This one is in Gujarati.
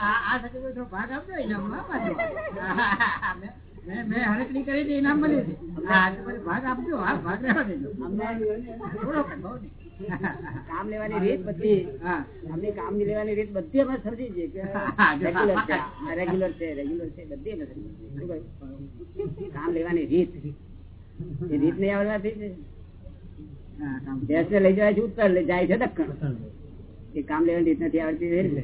આ સર્ટિફિકેટ નો ભાગ આપજો ઇનામમાં મેં- મેં હરકડી કરી હતી ઇનામ ભાગ આપજો હા ભાગ દેજો. થોડો બહુ કામ લેવાની રીત બધી. અમને કામ લેવાની રીત બધી અમે સમજી છીએ કે રેગ્યુલર છે. રેગ્યુલર છે રેગ્યુલર છે બધી અમે સમજી કામ લેવાની રીત. એ રીત નહીં આવડવાથી લઈ જવાય છે ઉત્તર લઈ જાય છે દક્ષિણ એ કામ લેવાની રીત નથી આવડતી રીતે.